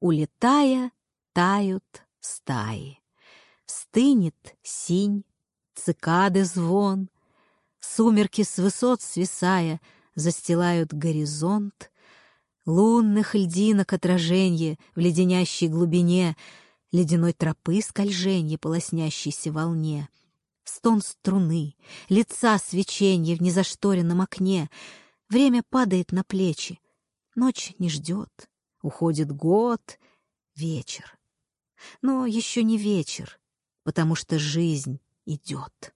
Улетая, тают стаи. Стынет синь, цикады звон. Сумерки с высот свисая Застилают горизонт. Лунных льдинок отраженье В леденящей глубине, Ледяной тропы скольженье По лоснящейся волне. Стон струны, лица свеченье В незашторенном окне. Время падает на плечи. Ночь не ждет. Уходит год, вечер. Но еще не вечер, потому что жизнь идет.